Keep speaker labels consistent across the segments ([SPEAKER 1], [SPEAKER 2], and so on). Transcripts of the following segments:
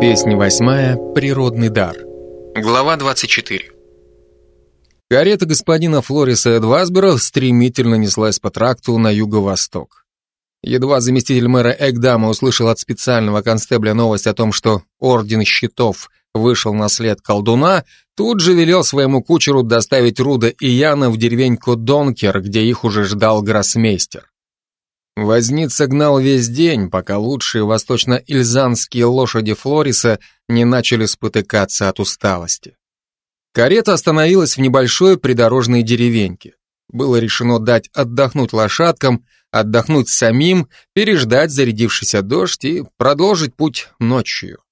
[SPEAKER 1] Песня восьмая «Природный дар». Глава 24. Карета господина Флориса Эдвасбера стремительно неслась по тракту на юго-восток. Едва заместитель мэра Эгдама услышал от специального констебля новость о том, что Орден Щитов вышел на след колдуна, тут же велел своему кучеру доставить Руда и Яна в деревеньку Донкер, где их уже ждал гроссмейстер. Возница гнал весь день, пока лучшие восточно-ильзанские лошади Флориса не начали спотыкаться от усталости. Карета остановилась в небольшой придорожной деревеньке. Было решено дать отдохнуть лошадкам, отдохнуть самим, переждать зарядившийся дождь и продолжить путь ночью.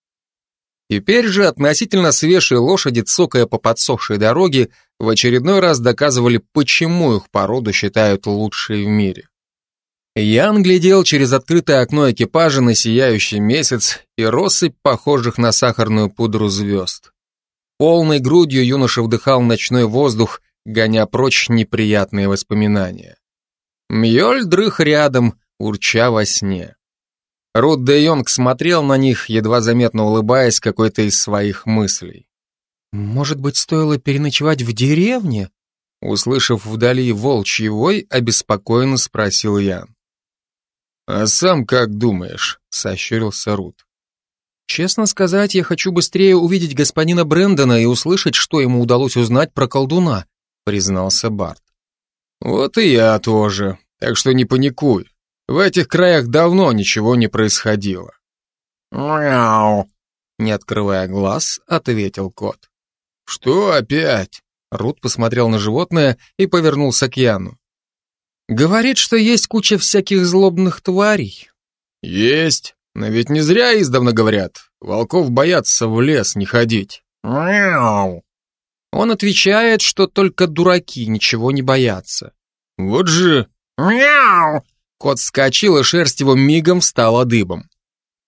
[SPEAKER 1] Теперь же относительно свежие лошади, цокая по подсохшей дороге, в очередной раз доказывали, почему их породу считают лучшей в мире. Ян глядел через открытое окно экипажа на сияющий месяц и россыпь похожих на сахарную пудру звезд. Полной грудью юноша вдыхал ночной воздух, гоня прочь неприятные воспоминания. Мьёль дрых рядом, урча во сне. Рут де Йонг смотрел на них, едва заметно улыбаясь какой-то из своих мыслей.
[SPEAKER 2] «Может быть, стоило переночевать в деревне?»
[SPEAKER 1] Услышав вдали волчий вой, обеспокоенно спросил Ян. «А сам как думаешь?» — сощурился Рут.
[SPEAKER 2] «Честно сказать, я хочу быстрее увидеть господина Брэндона и услышать, что ему удалось узнать про колдуна», — признался Барт.
[SPEAKER 1] «Вот и я тоже, так что не паникуй. В этих краях давно ничего не происходило».
[SPEAKER 2] «Мяу», — не открывая глаз, ответил кот.
[SPEAKER 1] «Что опять?» Рут посмотрел на животное и повернулся к Яну.
[SPEAKER 2] Говорит, что есть куча всяких злобных тварей.
[SPEAKER 1] Есть, но ведь не зря издавна говорят. Волков боятся в лес не ходить.
[SPEAKER 2] Мяу. Он отвечает, что только дураки ничего не боятся.
[SPEAKER 1] Вот же.
[SPEAKER 2] Мяу.
[SPEAKER 1] Кот вскочил, и шерсть его мигом стала дыбом.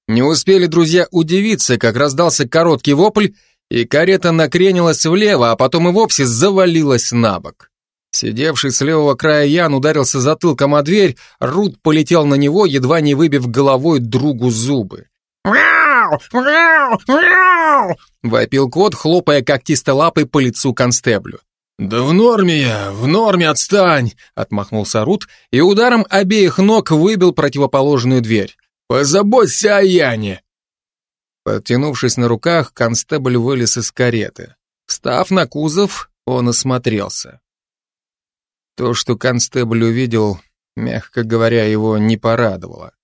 [SPEAKER 1] Не успели друзья удивиться, как раздался короткий вопль, и карета накренилась влево, а потом и вовсе завалилась на бок. Сидевший с левого края Ян ударился затылком о дверь, Рут полетел на него, едва не выбив головой другу зубы.
[SPEAKER 2] «Мяу! Мяу! Мяу!»
[SPEAKER 1] — вопил кот, хлопая когтистой лапой по лицу констеблю. «Да в норме я, в норме, отстань!» — отмахнулся Рут и ударом обеих ног выбил противоположную дверь. «Позаботься о Яне!» Подтянувшись на руках, констебль вылез из кареты. Встав на кузов, он осмотрелся. То, что констебль увидел, мягко говоря, его не порадовало.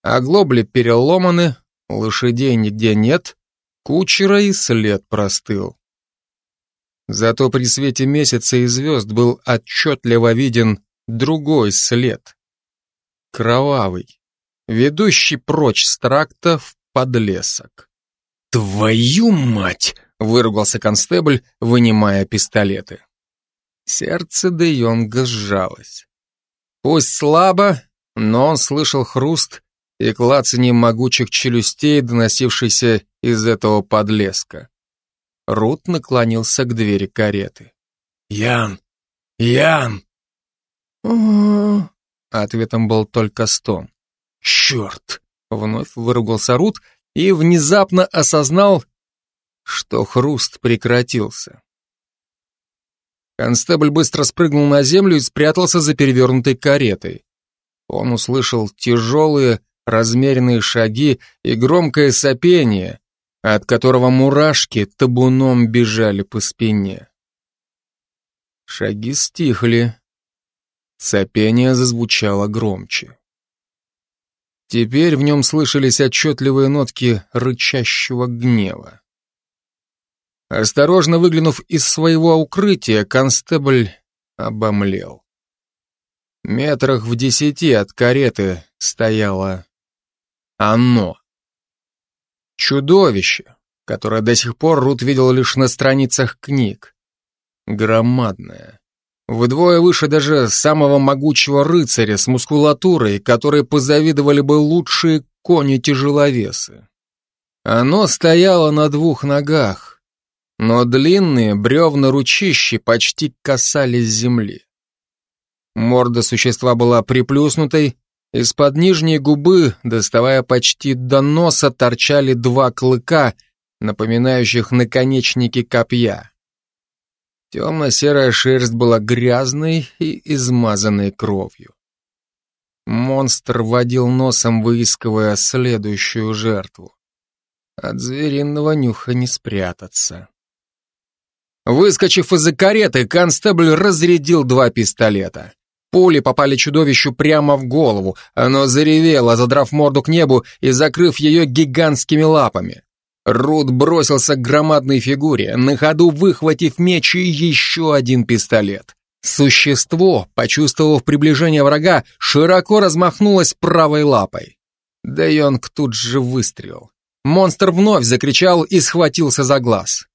[SPEAKER 1] Оглобли переломаны, лошадей нигде нет, кучера и след простыл. Зато при свете месяца и звезд был отчетливо виден другой след. Кровавый, ведущий прочь с тракта в подлесок.
[SPEAKER 2] «Твою мать!» — выругался констебль, вынимая пистолеты.
[SPEAKER 1] Сердце Де Йонга сжалось. Пусть слабо, но он слышал хруст и клацанье могучих челюстей, доносившийся из этого подлеска. Рут наклонился к двери кареты.
[SPEAKER 2] «Ян! Ян!»
[SPEAKER 1] Ответом был только стон.
[SPEAKER 2] «Черт!»
[SPEAKER 1] — вновь выругался Рут и внезапно осознал, что хруст прекратился. Констебль быстро спрыгнул на землю и спрятался за перевернутой каретой. Он услышал тяжелые, размеренные шаги и громкое сопение, от которого мурашки табуном бежали по спине. Шаги стихли. Сопение зазвучало громче. Теперь в нем слышались отчетливые нотки рычащего гнева. Осторожно выглянув из своего укрытия, констебль обомлел. Метрах в десяти от кареты стояло оно. Чудовище, которое до сих пор Рут видел лишь на страницах книг. Громадное. Вдвое выше даже самого могучего рыцаря с мускулатурой, которой позавидовали бы лучшие кони-тяжеловесы. Оно стояло на двух ногах, но длинные бревна ручищи почти касались земли. Морда существа была приплюснутой, Из-под нижней губы, доставая почти до носа, торчали два клыка, напоминающих наконечники копья. Темно-серая шерсть была грязной и измазанной кровью. Монстр водил носом, выискивая следующую жертву. От звериного нюха не спрятаться. Выскочив из-за кареты, констебль разрядил два пистолета. Пули попали чудовищу прямо в голову. Оно заревело, задрав морду к небу и закрыв ее гигантскими лапами. Рут бросился к громадной фигуре, на ходу выхватив меч и еще один пистолет. Существо, почувствовав приближение врага, широко размахнулось правой лапой. Де тут же выстрелил. Монстр вновь закричал и схватился за глаз.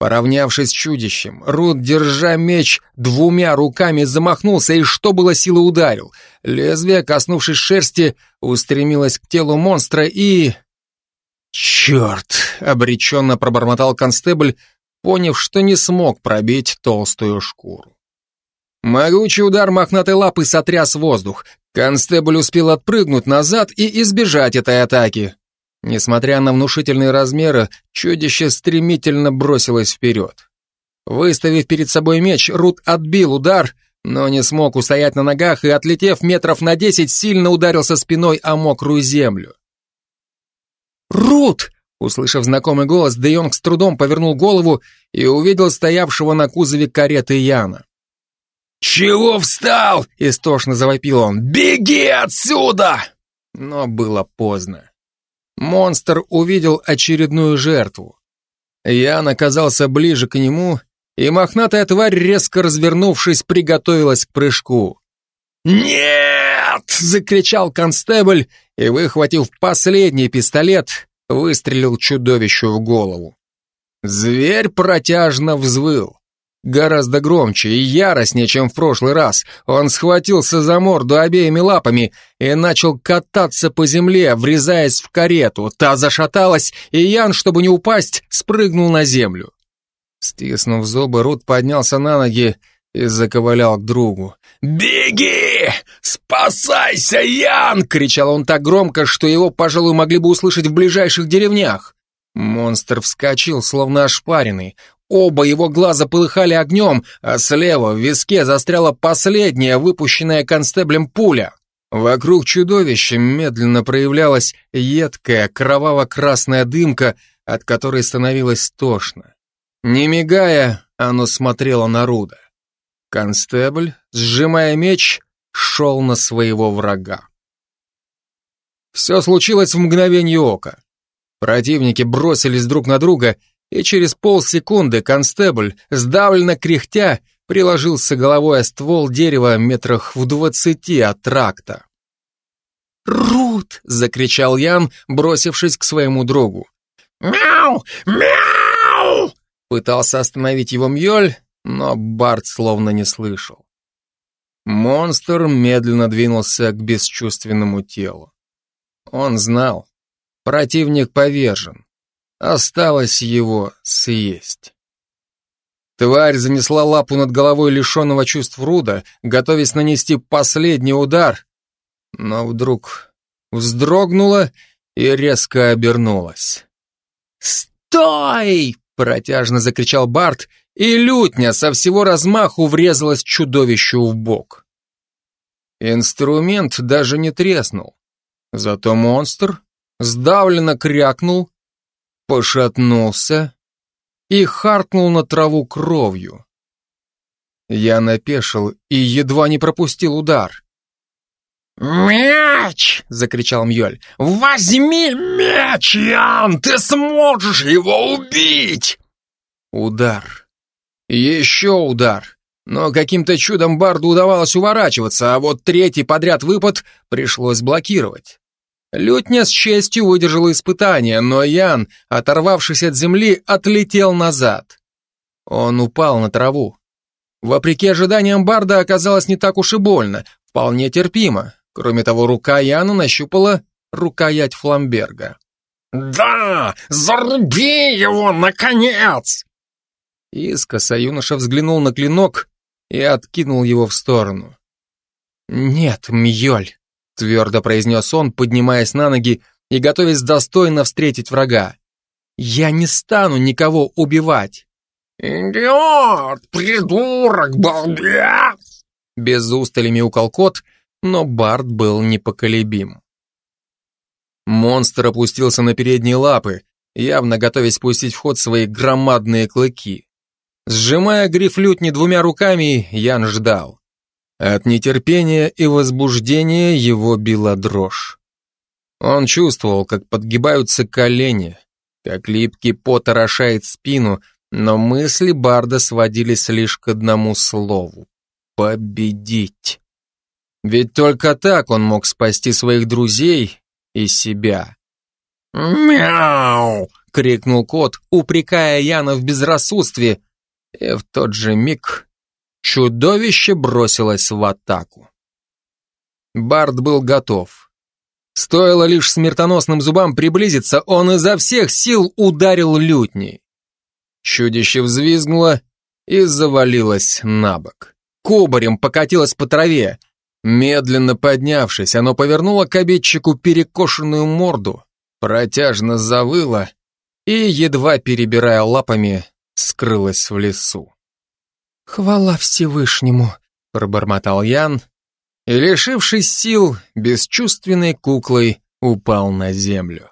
[SPEAKER 1] Поравнявшись с чудищем, Рут, держа меч двумя руками, замахнулся и, что было силы, ударил. Лезвие, коснувшись шерсти, устремилось к телу монстра и... «Черт!» — обреченно пробормотал констебль, поняв, что не смог пробить толстую шкуру. Могучий удар мохнатой лапы сотряс воздух. Констебль успел отпрыгнуть назад и избежать этой атаки. Несмотря на внушительные размеры, чудище стремительно бросилось вперед. Выставив перед собой меч, Рут отбил удар, но не смог устоять на ногах и, отлетев метров на десять, сильно ударился спиной о мокрую землю. «Рут!» Услышав знакомый голос, Де Йонг с трудом повернул голову и увидел стоявшего на кузове кареты Яна.
[SPEAKER 3] «Чего встал?» — истошно завопил он. «Беги отсюда!»
[SPEAKER 1] Но было поздно. Монстр увидел очередную жертву. Ян оказался ближе к нему, и мохнатая тварь, резко развернувшись, приготовилась к прыжку.
[SPEAKER 3] «Нет!»
[SPEAKER 1] — закричал констебль и, выхватив последний пистолет, выстрелил чудовищу в голову. Зверь протяжно взвыл. Гораздо громче и яростнее, чем в прошлый раз. Он схватился за морду обеими лапами и начал кататься по земле, врезаясь в карету. Та зашаталась, и Ян, чтобы не упасть, спрыгнул на землю. Стиснув зубы, Рут поднялся на ноги и заковылял к другу.
[SPEAKER 3] «Беги! Спасайся, Ян!»
[SPEAKER 1] — кричал он так громко, что его, пожалуй, могли бы услышать в ближайших деревнях. Монстр вскочил, словно ошпаренный. Оба его глаза полыхали огнем, а слева в виске застряла последняя, выпущенная констеблем пуля. Вокруг чудовища медленно проявлялась едкая, кроваво-красная дымка, от которой становилось тошно. Не мигая, оно смотрело на Руда. Констебль, сжимая меч, шел на своего врага. Все случилось в мгновение ока. Противники бросились друг на друга, и через полсекунды констебль, сдавленно кряхтя, приложился головой о ствол дерева метрах в двадцати от тракта.
[SPEAKER 2] «Рут!» — закричал Ян, бросившись к своему другу.
[SPEAKER 3] «Мяу! Мяу!»
[SPEAKER 1] Пытался остановить его Мьёль, но Барт словно не слышал. Монстр медленно двинулся к бесчувственному телу. Он знал, противник повержен. Осталось его съесть. Тварь занесла лапу над головой лишенного чувств Руда, готовясь нанести последний удар, но вдруг вздрогнула и резко обернулась.
[SPEAKER 2] «Стой!» — протяжно закричал Барт, и лютня со всего размаху врезалась чудовищу в бок.
[SPEAKER 1] Инструмент даже не треснул, зато монстр сдавленно крякнул пошатнулся и харкнул на траву кровью. Я напешил и едва не пропустил удар.
[SPEAKER 3] «Мяч!» — закричал Мьёль. «Возьми мяч, Ян! Ты сможешь его убить!»
[SPEAKER 1] Удар. Еще удар. Но каким-то чудом Барду удавалось уворачиваться, а вот третий подряд выпад пришлось блокировать. Лютня с честью выдержала испытание, но Ян, оторвавшись от земли, отлетел назад. Он упал на траву. Вопреки ожиданиям Барда оказалось не так уж и больно, вполне терпимо. Кроме того, рука Яна нащупала рукоять Фламберга.
[SPEAKER 3] «Да, заруби его, наконец!»
[SPEAKER 1] Искоса юноша взглянул на клинок и откинул его в сторону. «Нет, Мьёль, твердо произнес он, поднимаясь на ноги и готовясь достойно встретить врага. «Я не стану никого убивать!»
[SPEAKER 3] «Идиот! Придурок! Балбес!»
[SPEAKER 1] Без устали мяукал кот, но Барт был непоколебим. Монстр опустился на передние лапы, явно готовясь пустить в ход свои громадные клыки. Сжимая грифлютни двумя руками, Ян ждал. От нетерпения и возбуждения его била дрожь. Он чувствовал, как подгибаются колени, как липкий пот орошает спину, но мысли Барда сводились лишь к одному слову — победить. Ведь только так он мог спасти своих друзей и себя.
[SPEAKER 3] «Мяу!»
[SPEAKER 1] — крикнул кот, упрекая Яна в безрассудстве, и в тот же миг чудовище бросилось в атаку. Бард был готов. Стоило лишь смертоносным зубам приблизиться, он изо всех сил ударил лютней. Чудище взвизгнуло и завалилось на бок. Кубарем покатилось по траве. Медленно поднявшись, оно повернуло к обидчику перекошенную морду, протяжно завыло и, едва перебирая лапами, скрылось в лесу.
[SPEAKER 2] «Хвала Всевышнему!» — пробормотал Ян, и, лишившись сил, бесчувственной куклой упал на землю.